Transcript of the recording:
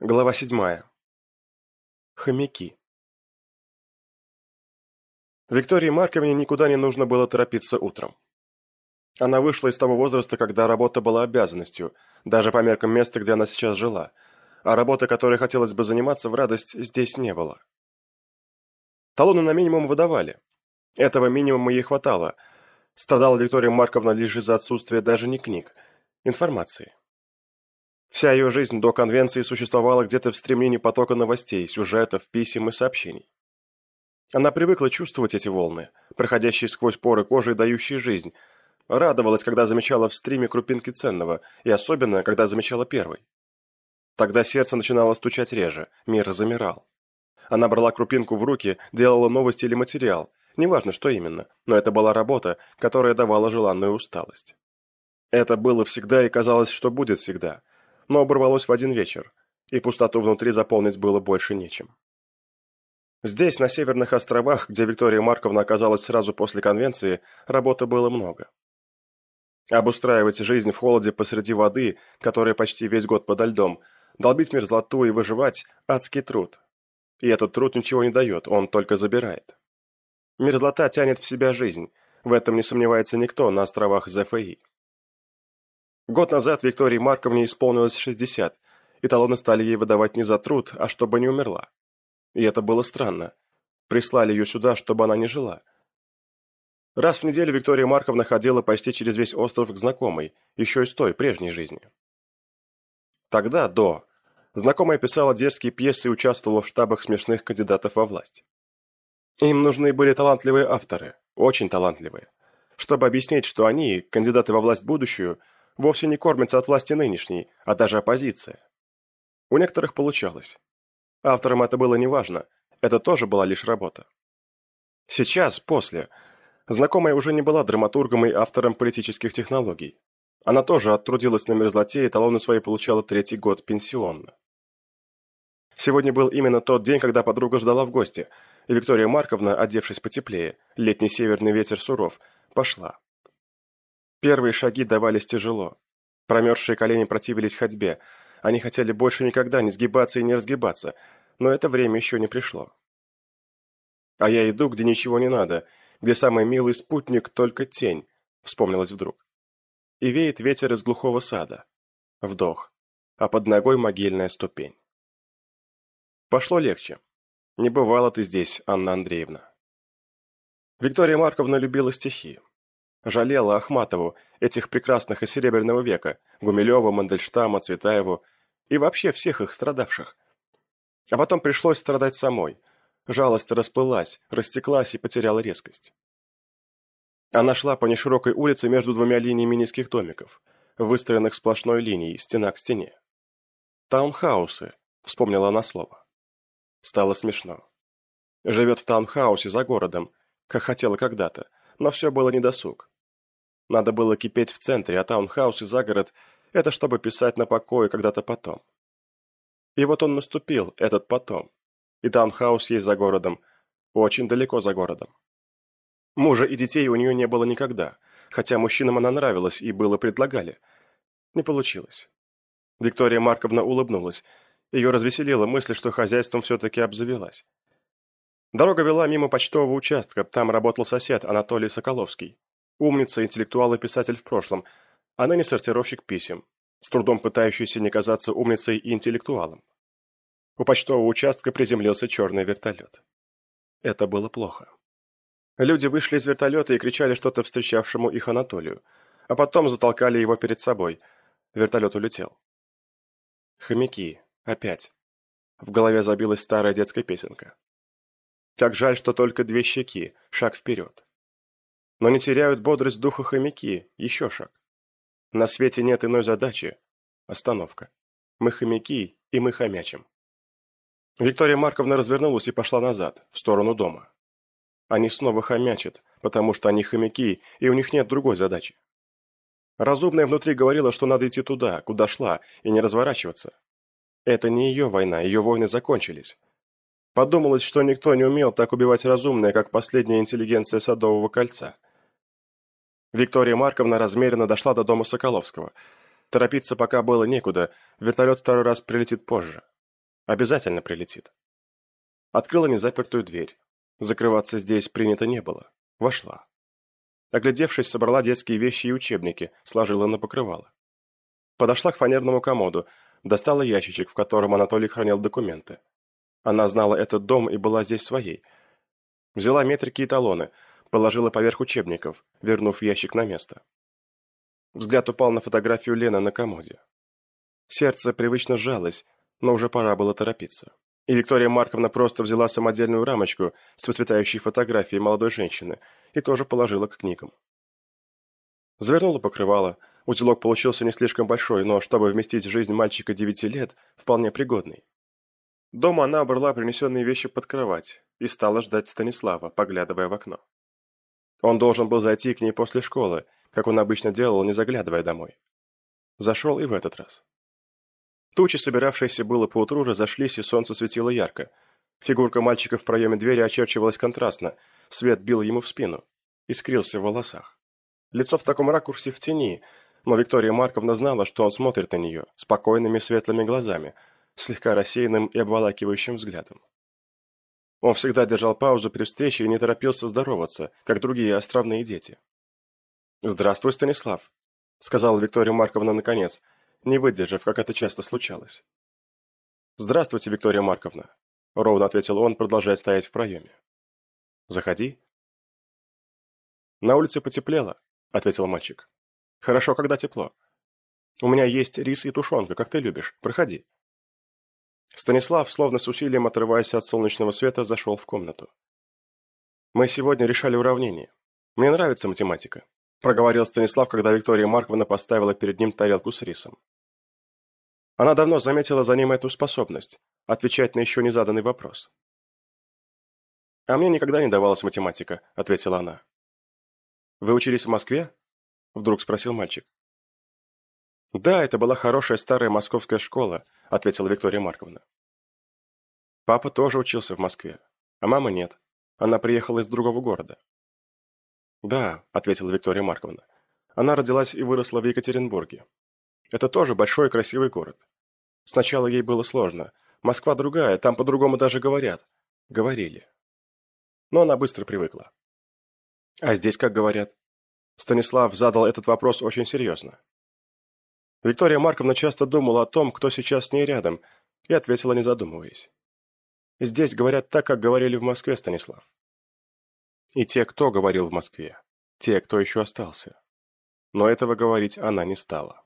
Глава седьмая. Хомяки. Виктории Марковне никуда не нужно было торопиться утром. Она вышла из того возраста, когда работа была обязанностью, даже по меркам места, где она сейчас жила, а работы, которой хотелось бы заниматься в радость, здесь не было. Талоны на минимум выдавали. Этого минимума ей хватало. Страдала Виктория Марковна лишь из-за отсутствия даже не книг, информации. Вся ее жизнь до конвенции существовала где-то в стремлении потока новостей, сюжетов, писем и сообщений. Она привыкла чувствовать эти волны, проходящие сквозь поры кожи и дающие жизнь, радовалась, когда замечала в стриме крупинки ценного, и особенно, когда замечала первый. Тогда сердце начинало стучать реже, мир замирал. Она брала крупинку в руки, делала новости или материал, неважно, что именно, но это была работа, которая давала желанную усталость. Это было всегда и казалось, что будет всегда – но оборвалось в один вечер, и пустоту внутри заполнить было больше нечем. Здесь, на Северных островах, где Виктория Марковна оказалась сразу после конвенции, работы было много. Обустраивать жизнь в холоде посреди воды, которая почти весь год подо льдом, долбить мерзлоту и выживать – адский труд. И этот труд ничего не дает, он только забирает. Мерзлота тянет в себя жизнь, в этом не сомневается никто на островах ЗФИ. Год назад Виктории Марковне исполнилось 60, и талоны стали ей выдавать не за труд, а чтобы не умерла. И это было странно. Прислали ее сюда, чтобы она не жила. Раз в неделю Виктория Марковна ходила почти через весь остров к знакомой, еще из той, прежней жизни. Тогда, до, знакомая писала дерзкие пьесы и участвовала в штабах смешных кандидатов во власть. Им нужны были талантливые авторы, очень талантливые, чтобы объяснить, что они, кандидаты во власть будущую, вовсе не кормятся от власти нынешней, а даже оппозиция. У некоторых получалось. Авторам это было неважно, это тоже была лишь работа. Сейчас, после, знакомая уже не была драматургом и автором политических технологий. Она тоже оттрудилась на мерзлоте и талоны свои получала третий год пенсионно. Сегодня был именно тот день, когда подруга ждала в гости, и Виктория Марковна, одевшись потеплее, летний северный ветер суров, пошла. Первые шаги давались тяжело. Промерзшие колени противились ходьбе. Они хотели больше никогда не сгибаться и не разгибаться, но это время еще не пришло. «А я иду, где ничего не надо, где самый милый спутник только тень», — вспомнилось вдруг. И веет ветер из глухого сада. Вдох, а под ногой могильная ступень. Пошло легче. Не бывало ты здесь, Анна Андреевна. Виктория Марковна любила стихи. Жалела Ахматову, этих прекрасных из Серебряного века, Гумилева, Мандельштама, Цветаеву и вообще всех их страдавших. А потом пришлось страдать самой. Жалость расплылась, растеклась и потеряла резкость. Она шла по неширокой улице между двумя линиями низких домиков, выстроенных сплошной линией, стена к стене. «Таунхаусы», — вспомнила она слово. Стало смешно. Живет в таунхаусе за городом, как хотела когда-то, но все было недосуг. Надо было кипеть в центре, а таунхаус и загород – это чтобы писать на покое когда-то потом. И вот он наступил, этот потом. И таунхаус есть за городом, очень далеко за городом. Мужа и детей у нее не было никогда, хотя мужчинам она нравилась и было предлагали. Не получилось. Виктория Марковна улыбнулась. Ее развеселила мысль, что хозяйством все-таки обзавелась. Дорога вела мимо почтового участка, там работал сосед Анатолий Соколовский. Умница, интеллектуал и писатель в прошлом, а ныне сортировщик писем, с трудом пытающийся не казаться умницей и интеллектуалом. У почтового участка приземлился черный вертолет. Это было плохо. Люди вышли из вертолета и кричали что-то встречавшему их Анатолию, а потом затолкали его перед собой. Вертолет улетел. Хомяки. Опять. В голове забилась старая детская песенка. Как жаль, что только две щеки, шаг вперед. Но не теряют бодрость духа хомяки, еще шаг. На свете нет иной задачи. Остановка. Мы хомяки, и мы хомячим. Виктория Марковна развернулась и пошла назад, в сторону дома. Они снова хомячат, потому что они хомяки, и у них нет другой задачи. Разумная внутри говорила, что надо идти туда, куда шла, и не разворачиваться. Это не ее война, ее войны закончились. Подумалось, что никто не умел так убивать разумное, как последняя интеллигенция Садового кольца. Виктория Марковна размеренно дошла до дома Соколовского. Торопиться пока было некуда, вертолет второй раз прилетит позже. Обязательно прилетит. Открыла незапертую дверь. Закрываться здесь принято не было. Вошла. Оглядевшись, собрала детские вещи и учебники, сложила на покрывало. Подошла к фанерному комоду, достала ящичек, в котором Анатолий хранил документы. Она знала этот дом и была здесь своей. Взяла метрики и талоны, положила поверх учебников, вернув ящик на место. Взгляд упал на фотографию Лены на комоде. Сердце привычно сжалось, но уже пора было торопиться. И Виктория Марковна просто взяла самодельную рамочку с выцветающей фотографией молодой женщины и тоже положила к книгам. Завернула покрывало. Узелок получился не слишком большой, но чтобы вместить жизнь мальчика девяти лет, вполне пригодный. Дома она обрала принесенные вещи под кровать и стала ждать Станислава, поглядывая в окно. Он должен был зайти к ней после школы, как он обычно делал, не заглядывая домой. Зашел и в этот раз. Тучи, собиравшиеся было поутру, разошлись, и солнце светило ярко. Фигурка мальчика в проеме двери очерчивалась контрастно, свет бил ему в спину, искрился в волосах. Лицо в таком ракурсе в тени, но Виктория Марковна знала, что он смотрит на нее спокойными светлыми глазами, слегка рассеянным и обволакивающим взглядом. Он всегда держал паузу при встрече и не торопился здороваться, как другие островные дети. «Здравствуй, Станислав», — сказала Виктория Марковна наконец, не выдержав, как это часто случалось. «Здравствуйте, Виктория Марковна», — ровно ответил он, продолжая стоять в проеме. «Заходи». «На улице потеплело», — ответил мальчик. «Хорошо, когда тепло. У меня есть рис и тушенка, как ты любишь. Проходи». Станислав, словно с усилием отрываясь от солнечного света, зашел в комнату. «Мы сегодня решали уравнение. Мне нравится математика», – проговорил Станислав, когда Виктория Марковна поставила перед ним тарелку с рисом. Она давно заметила за ним эту способность – отвечать на еще не заданный вопрос. «А мне никогда не давалась математика», – ответила она. «Вы учились в Москве?» – вдруг спросил мальчик. «Да, это была хорошая старая московская школа», — ответила Виктория Марковна. «Папа тоже учился в Москве, а мама нет. Она приехала из другого города». «Да», — ответила Виктория Марковна. «Она родилась и выросла в Екатеринбурге. Это тоже большой и красивый город. Сначала ей было сложно. Москва другая, там по-другому даже говорят. Говорили. Но она быстро привыкла. А здесь как говорят? Станислав задал этот вопрос очень серьезно. Виктория Марковна часто думала о том, кто сейчас с ней рядом, и ответила, не задумываясь. «Здесь говорят так, как говорили в Москве, Станислав». И те, кто говорил в Москве, те, кто еще остался. Но этого говорить она не стала.